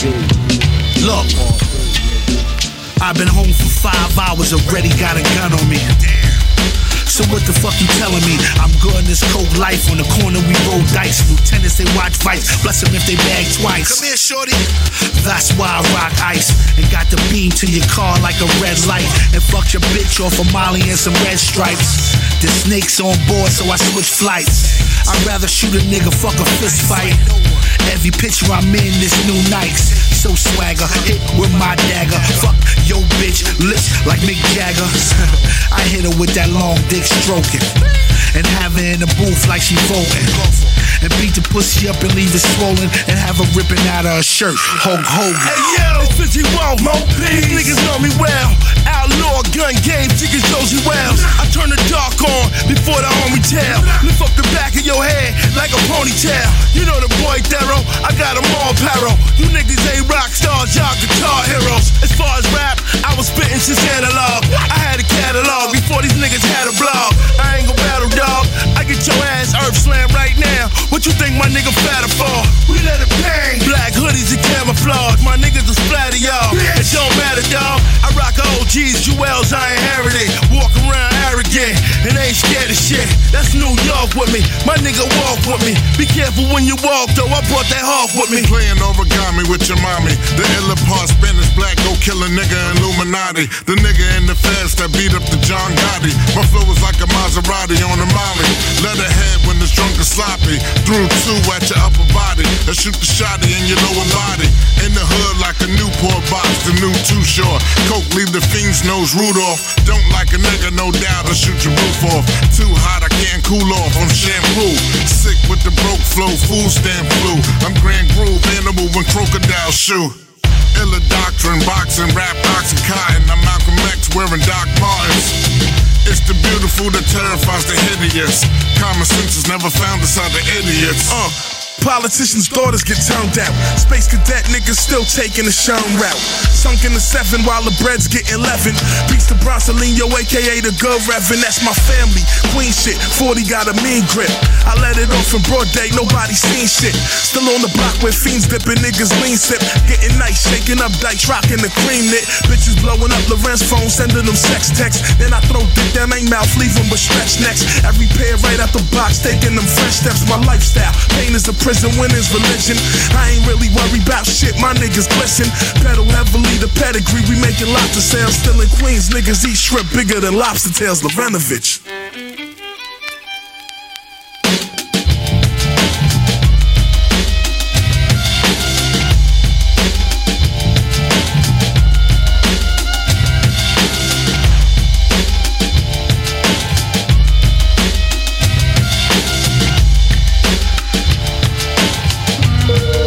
Look, I've been home for five hours, already got a gun on me. So what the fuck you telling me? I'm good in this cold life. On the corner we roll dice. Lieutenants they watch fights. Bless them if they bag twice. Come here, shorty. That's why I rock ice and got the beam to your car like a red light and fucked your bitch off a Molly and some red stripes. The snakes on board, so I switch flights. I'd rather shoot a nigga, fuck a fist fight. Every picture I'm in, this new Nikes. So swagger, hit with my dagger. Fuck yo bitch, lips like Mick Jagger. I hit her with that long dick stroking. And have her in the booth like she voting. And beat the pussy up and leave it swollen. And have her ripping out of her shirt. Hulk Hogan. Hey yo, it's 51 Mo These niggas know me well. Outlaw gun game, niggas Josey Wales. I turn the dark on before the army tell. Lift up the back of your head like a ponytail. Since analog. I had a catalog before these niggas had a blog. I ain't gon' battle dog. I get your ass earth slam right now. What you think my nigga fatter for? We let it bang. Black hoodies and camouflage. My niggas shit. That's New York with me. My nigga walk with me. Be careful when you walk, though. I brought that hawk with me. Playing origami with your mommy. The illa part Spanish black go kill a nigga Illuminati. The nigga in the feds that beat up the John Gotti. My flow is like a Maserati on a Molly. Let head when it's drunk and sloppy. Through two at your upper body. And shoot the shotty in your lower body. The new too short. Coke leave the fiend's nose Rudolph. Don't like a nigga, no doubt. I'll shoot your roof off. Too hot, I can't cool off. I'm shampoo. Sick with the broke flow, food stamp flu. I'm Grand Groove, animal when crocodile shoe. Illa doctrine, boxing, rap, oxycontin. I'm Malcolm X wearing Doc Martens. It's the beautiful that terrifies the hideous. Common sense is never found inside the idiots. Uh, politicians' daughters get turned out. Space cadet niggas still taking the Sherm route. Sunk in the seven while the bread's getting 11. Beats to Bronsolino, aka the good Reverend. That's my family. Queen shit. 40 got a mean grip. I let it off in broad day, nobody seen shit. Still on the block with fiends dipping niggas lean sip. Getting nice, shaking up dice, rocking the cream knit. Bitches blowing up Lorenz phone, sending them sex texts. Then I throw dick down ain't mouth, leave them with stretch necks. Every pair right out the box, taking them fresh steps. My lifestyle, pain is a prison, win is religion. I ain't really worried about shit, my niggas glisten. Pedal heavily the pedigree, we making lots of sales. Still in Queens, niggas eat shrimp bigger than lobster tails, Lorenovich.